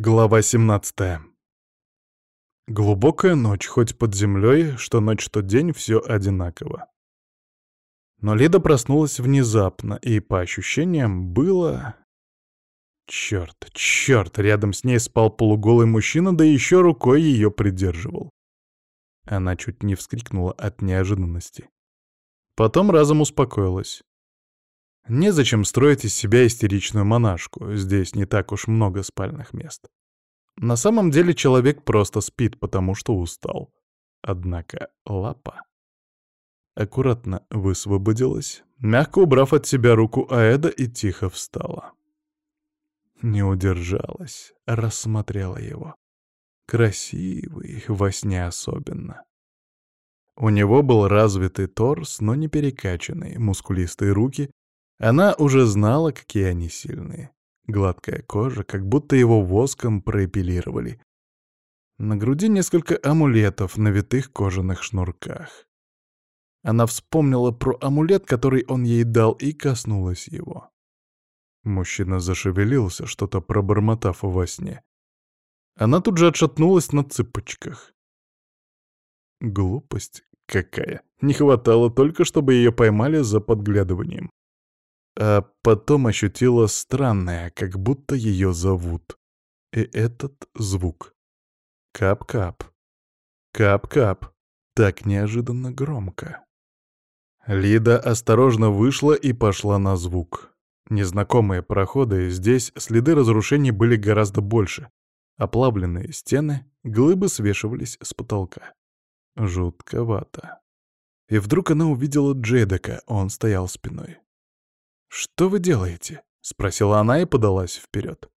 Глава 17 Глубокая ночь, хоть под землей, что ночь, что день, все одинаково. Но Лида проснулась внезапно, и, по ощущениям, было... Черт, черт, рядом с ней спал полуголый мужчина, да еще рукой ее придерживал. Она чуть не вскрикнула от неожиданности. Потом разом успокоилась. Незачем строить из себя истеричную монашку, здесь не так уж много спальных мест. На самом деле человек просто спит, потому что устал. Однако лапа аккуратно высвободилась, мягко убрав от себя руку Аэда и тихо встала. Не удержалась, рассмотрела его. Красивый, во сне особенно. У него был развитый торс, но не перекачанный, мускулистые руки, она уже знала, какие они сильные. Гладкая кожа, как будто его воском проэпилировали. На груди несколько амулетов на витых кожаных шнурках. Она вспомнила про амулет, который он ей дал, и коснулась его. Мужчина зашевелился, что-то пробормотав во сне. Она тут же отшатнулась на цыпочках. Глупость какая. Не хватало только, чтобы ее поймали за подглядыванием а потом ощутила странное, как будто ее зовут. И этот звук. Кап-кап. Кап-кап. Так неожиданно громко. Лида осторожно вышла и пошла на звук. Незнакомые проходы, здесь следы разрушений были гораздо больше. Оплавленные стены, глыбы свешивались с потолка. Жутковато. И вдруг она увидела Джейдека, он стоял спиной. «Что вы делаете?» — спросила она и подалась вперед.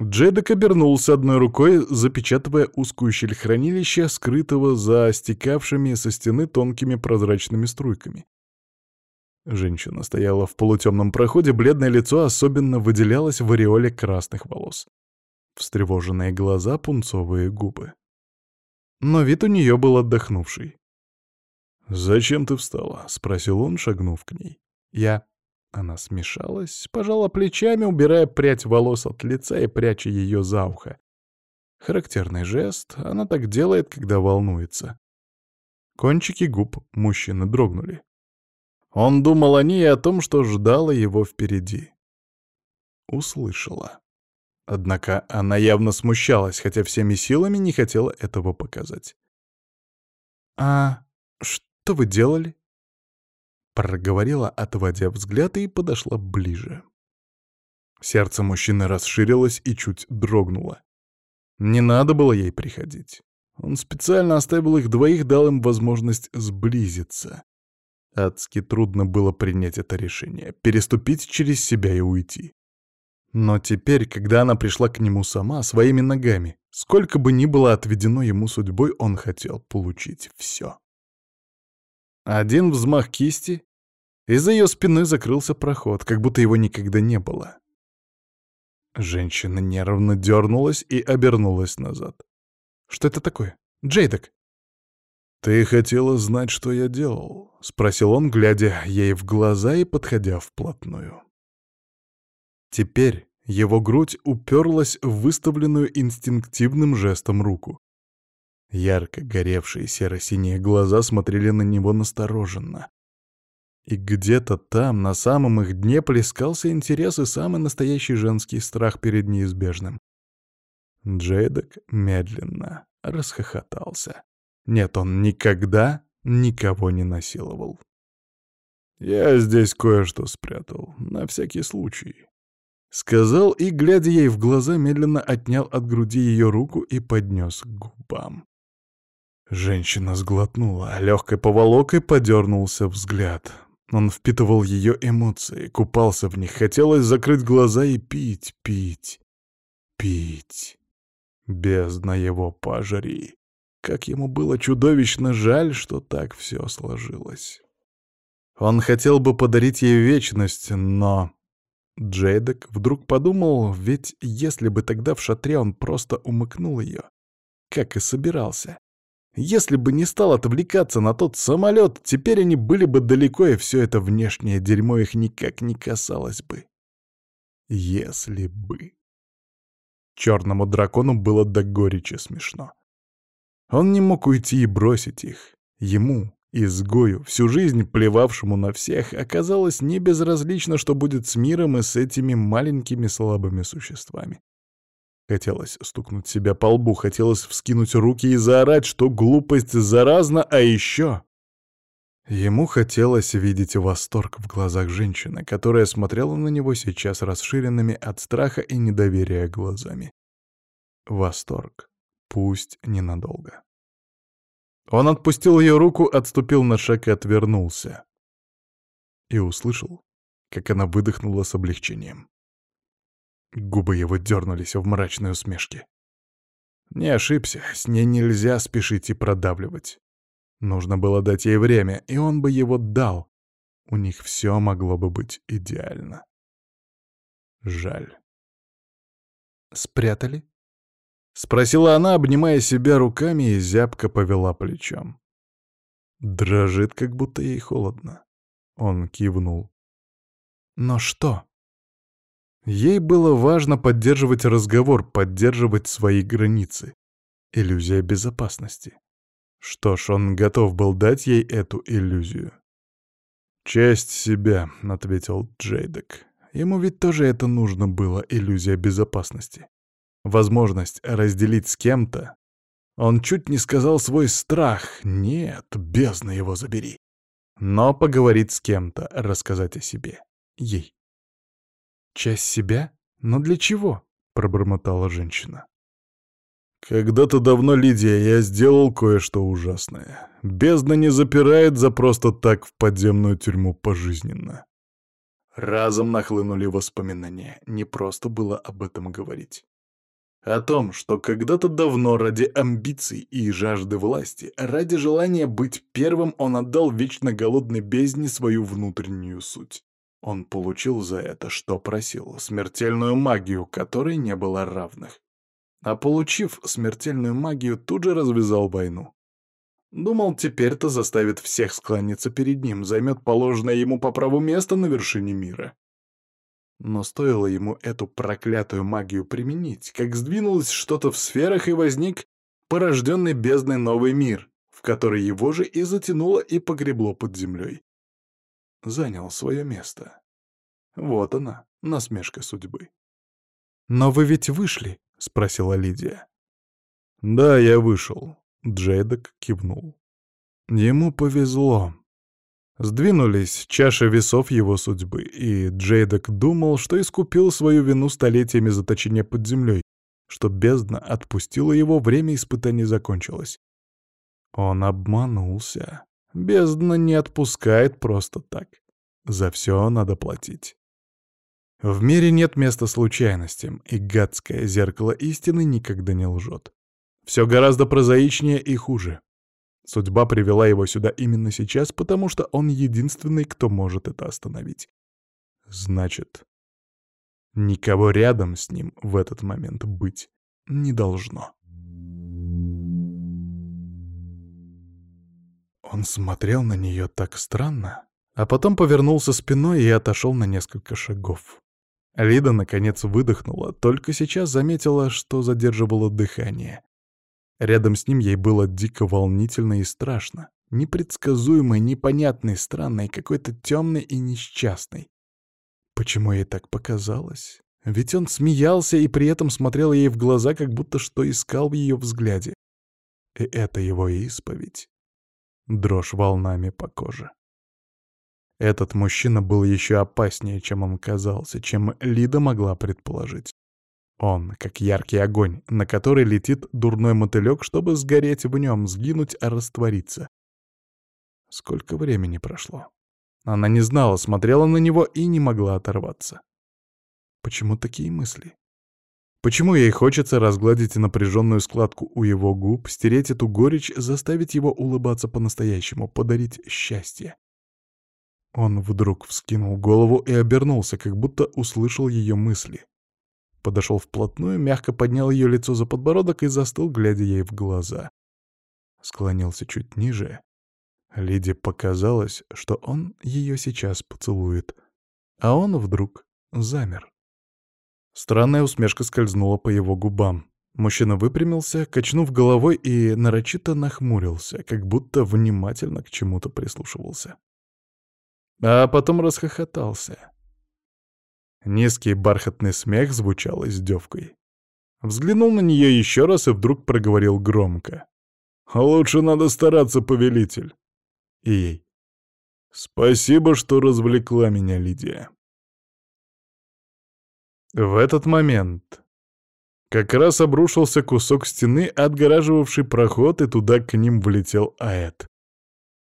Джейдек обернулся одной рукой, запечатывая узкую щель хранилища, скрытого за стекавшими со стены тонкими прозрачными струйками. Женщина стояла в полутемном проходе, бледное лицо особенно выделялось в ореоле красных волос. Встревоженные глаза, пунцовые губы. Но вид у нее был отдохнувший. «Зачем ты встала?» — спросил он, шагнув к ней. «Я...» Она смешалась, пожала плечами, убирая прядь волос от лица и пряча ее за ухо. Характерный жест, она так делает, когда волнуется. Кончики губ мужчины дрогнули. Он думал о ней и о том, что ждало его впереди. Услышала. Однако она явно смущалась, хотя всеми силами не хотела этого показать. «А что вы делали?» Проговорила, отводя взгляд, и подошла ближе. Сердце мужчины расширилось и чуть дрогнуло. Не надо было ей приходить. Он специально оставил их двоих, дал им возможность сблизиться. Адски трудно было принять это решение, переступить через себя и уйти. Но теперь, когда она пришла к нему сама, своими ногами, сколько бы ни было отведено ему судьбой, он хотел получить все. Один взмах кисти, из-за ее спины закрылся проход, как будто его никогда не было. Женщина нервно дернулась и обернулась назад. «Что это такое? Джейдек!» «Ты хотела знать, что я делал?» — спросил он, глядя ей в глаза и подходя вплотную. Теперь его грудь уперлась в выставленную инстинктивным жестом руку. Ярко горевшие серо-синие глаза смотрели на него настороженно. И где-то там, на самом их дне, плескался интерес и самый настоящий женский страх перед неизбежным. Джейдок медленно расхохотался. Нет, он никогда никого не насиловал. «Я здесь кое-что спрятал, на всякий случай», — сказал и, глядя ей в глаза, медленно отнял от груди ее руку и поднес к губам. Женщина сглотнула, легкой поволокой подернулся взгляд. Он впитывал ее эмоции, купался в них, хотелось закрыть глаза и пить, пить, пить. Бездна его пожари. Как ему было чудовищно жаль, что так все сложилось. Он хотел бы подарить ей вечность, но... Джейдек вдруг подумал, ведь если бы тогда в шатре он просто умыкнул ее, как и собирался, если бы не стал отвлекаться на тот самолет, теперь они были бы далеко, и все это внешнее дерьмо их никак не касалось бы. Если бы. Черному дракону было до горечи смешно. Он не мог уйти и бросить их. Ему, изгою, всю жизнь плевавшему на всех, оказалось не безразлично, что будет с миром и с этими маленькими слабыми существами. Хотелось стукнуть себя по лбу, хотелось вскинуть руки и заорать, что глупость заразна, а еще... Ему хотелось видеть восторг в глазах женщины, которая смотрела на него сейчас расширенными от страха и недоверия глазами. Восторг. Пусть ненадолго. Он отпустил ее руку, отступил на шаг и отвернулся. И услышал, как она выдохнула с облегчением. Губы его дернулись в мрачной усмешке. Не ошибся, с ней нельзя спешить и продавливать. Нужно было дать ей время, и он бы его дал. У них все могло бы быть идеально. Жаль. «Спрятали?» — спросила она, обнимая себя руками, и зябко повела плечом. Дрожит, как будто ей холодно. Он кивнул. «Но что?» Ей было важно поддерживать разговор, поддерживать свои границы. Иллюзия безопасности. Что ж, он готов был дать ей эту иллюзию. «Часть себя», — ответил Джейдек. Ему ведь тоже это нужно было, иллюзия безопасности. Возможность разделить с кем-то. Он чуть не сказал свой страх. Нет, бездна его забери. Но поговорить с кем-то, рассказать о себе. Ей. «Часть себя? Но для чего?» — пробормотала женщина. «Когда-то давно, Лидия, я сделал кое-что ужасное. Бездна не запирает за просто так в подземную тюрьму пожизненно». Разом нахлынули воспоминания. Не просто было об этом говорить. О том, что когда-то давно ради амбиций и жажды власти, ради желания быть первым, он отдал вечно голодной бездне свою внутреннюю суть. Он получил за это, что просил, смертельную магию, которой не было равных. А получив смертельную магию, тут же развязал войну. Думал, теперь-то заставит всех склониться перед ним, займет положенное ему по праву место на вершине мира. Но стоило ему эту проклятую магию применить, как сдвинулось что-то в сферах и возник порожденный бездной новый мир, в который его же и затянуло и погребло под землей занял свое место. Вот она, насмешка судьбы. «Но вы ведь вышли?» — спросила Лидия. «Да, я вышел», — Джейдок кивнул. Ему повезло. Сдвинулись чаши весов его судьбы, и Джейдок думал, что искупил свою вину столетиями заточения под землей, что бездна отпустила его, время испытаний закончилось. Он обманулся. Бездна не отпускает просто так. За все надо платить. В мире нет места случайностям, и гадское зеркало истины никогда не лжет. Все гораздо прозаичнее и хуже. Судьба привела его сюда именно сейчас, потому что он единственный, кто может это остановить. Значит, никого рядом с ним в этот момент быть не должно. Он смотрел на нее так странно, а потом повернулся спиной и отошел на несколько шагов. Лида, наконец, выдохнула, только сейчас заметила, что задерживало дыхание. Рядом с ним ей было дико волнительно и страшно. Непредсказуемый, непонятный, странный, какой-то темный и несчастный. Почему ей так показалось? Ведь он смеялся и при этом смотрел ей в глаза, как будто что искал в ее взгляде. И это его исповедь дрожь волнами по коже. Этот мужчина был еще опаснее, чем он казался, чем Лида могла предположить. Он, как яркий огонь, на который летит дурной мотылек, чтобы сгореть в нем, сгинуть, а раствориться. Сколько времени прошло? Она не знала, смотрела на него и не могла оторваться. Почему такие мысли? Почему ей хочется разгладить напряженную складку у его губ, стереть эту горечь, заставить его улыбаться по-настоящему, подарить счастье? Он вдруг вскинул голову и обернулся, как будто услышал ее мысли. Подошел вплотную, мягко поднял ее лицо за подбородок и застыл, глядя ей в глаза. Склонился чуть ниже. Лиде показалось, что он ее сейчас поцелует. А он вдруг замер. Странная усмешка скользнула по его губам. Мужчина выпрямился, качнув головой и нарочито нахмурился, как будто внимательно к чему-то прислушивался. А потом расхохотался. Низкий бархатный смех звучал издевкой. Взглянул на нее еще раз и вдруг проговорил громко. «Лучше надо стараться, повелитель». И ей. «Спасибо, что развлекла меня, Лидия». В этот момент как раз обрушился кусок стены, отгораживавший проход, и туда к ним влетел Аэт.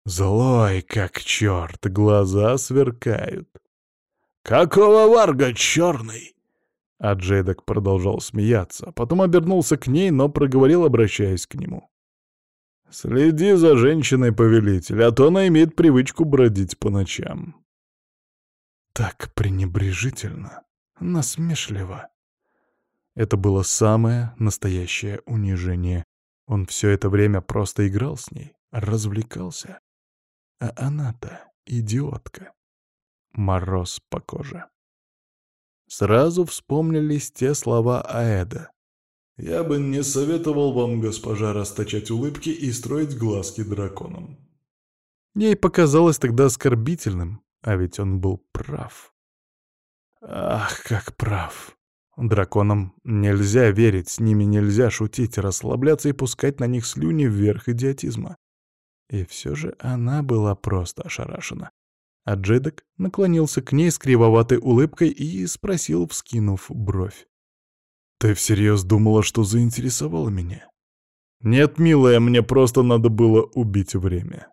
Злой, как черт, глаза сверкают. «Какого варга черный?» А Джейдок продолжал смеяться, потом обернулся к ней, но проговорил, обращаясь к нему. «Следи за женщиной, повелитель, а то она имеет привычку бродить по ночам». Так пренебрежительно, насмешливо. Это было самое настоящее унижение. Он все это время просто играл с ней, развлекался. А она-то идиотка. Мороз по коже. Сразу вспомнились те слова Аэда. «Я бы не советовал вам, госпожа, расточать улыбки и строить глазки драконам». Ей показалось тогда оскорбительным, а ведь он был прав. Ах, как прав. Драконам нельзя верить, с ними нельзя шутить, расслабляться и пускать на них слюни вверх идиотизма. И все же она была просто ошарашена. А Джедок наклонился к ней с кривоватой улыбкой и спросил, вскинув бровь. «Ты всерьез думала, что заинтересовала меня?» «Нет, милая, мне просто надо было убить время».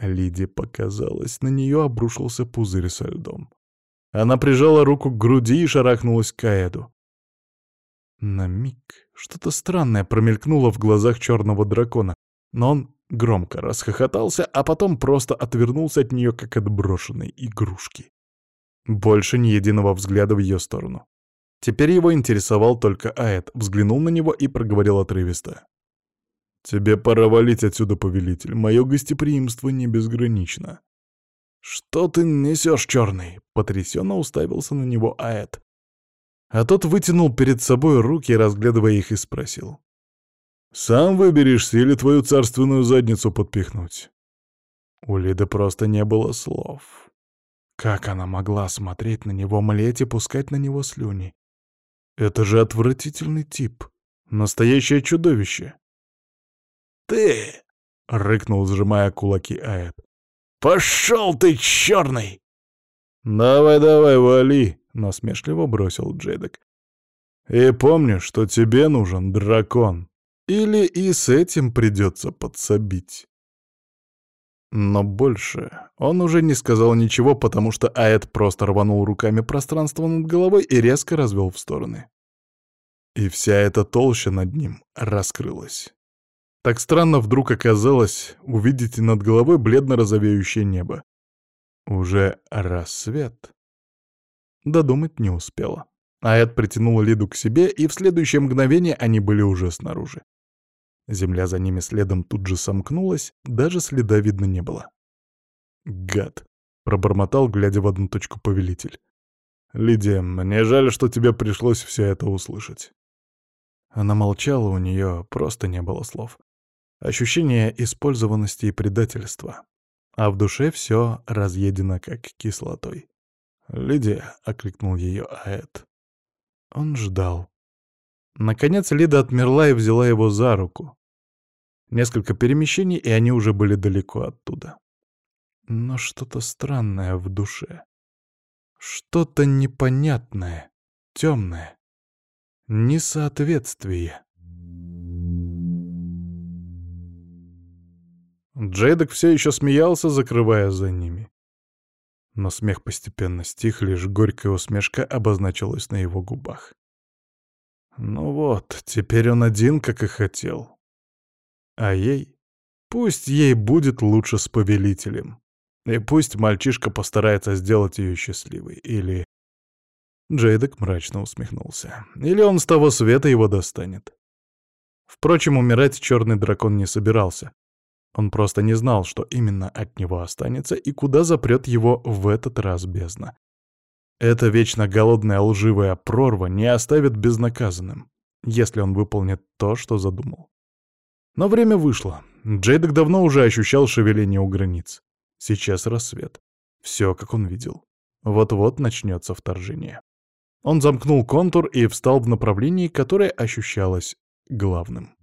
Лиде показалось, на нее обрушился пузырь со льдом. Она прижала руку к груди и шарахнулась к Аэду. На миг что-то странное промелькнуло в глазах черного дракона, но он громко расхохотался, а потом просто отвернулся от нее, как от брошенной игрушки. Больше ни единого взгляда в ее сторону. Теперь его интересовал только Аэд, взглянул на него и проговорил отрывисто. «Тебе пора валить отсюда, повелитель, мое гостеприимство не безгранично». «Что ты несешь, черный?» — потрясенно уставился на него Аэт. А тот вытянул перед собой руки, разглядывая их, и спросил. «Сам выберешься или твою царственную задницу подпихнуть?» У Лиды просто не было слов. Как она могла смотреть на него, млеть и пускать на него слюни? Это же отвратительный тип. Настоящее чудовище. «Ты!» — рыкнул, сжимая кулаки Аэт. «Пошел ты, черный!» «Давай-давай, вали!» — насмешливо бросил Джейдек. «И помни, что тебе нужен дракон. Или и с этим придется подсобить». Но больше он уже не сказал ничего, потому что Аэт просто рванул руками пространство над головой и резко развел в стороны. И вся эта толща над ним раскрылась. Так странно вдруг оказалось увидеть над головой бледно-розовеющее небо. Уже рассвет. Додумать не успела. Аэт притянула Лиду к себе, и в следующее мгновение они были уже снаружи. Земля за ними следом тут же сомкнулась, даже следа видно не было. «Гад!» — пробормотал, глядя в одну точку повелитель. «Лидия, мне жаль, что тебе пришлось все это услышать». Она молчала, у нее просто не было слов. Ощущение использованности и предательства. А в душе все разъедено как кислотой. «Лидия», — окликнул ее Аэт. Он ждал. Наконец Лида отмерла и взяла его за руку. Несколько перемещений, и они уже были далеко оттуда. Но что-то странное в душе. Что-то непонятное, темное. Несоответствие. Джейдок все еще смеялся, закрывая за ними. Но смех постепенно стих, лишь горькая усмешка обозначилась на его губах. Ну вот, теперь он один, как и хотел. А ей? Пусть ей будет лучше с повелителем. И пусть мальчишка постарается сделать ее счастливой. Или... Джейдек мрачно усмехнулся. Или он с того света его достанет. Впрочем, умирать черный дракон не собирался. Он просто не знал, что именно от него останется и куда запрет его в этот раз бездна. Эта вечно голодная лживая прорва не оставит безнаказанным, если он выполнит то, что задумал. Но время вышло. Джейдек давно уже ощущал шевеление у границ. Сейчас рассвет. Все, как он видел. Вот-вот начнется вторжение. Он замкнул контур и встал в направлении, которое ощущалось главным.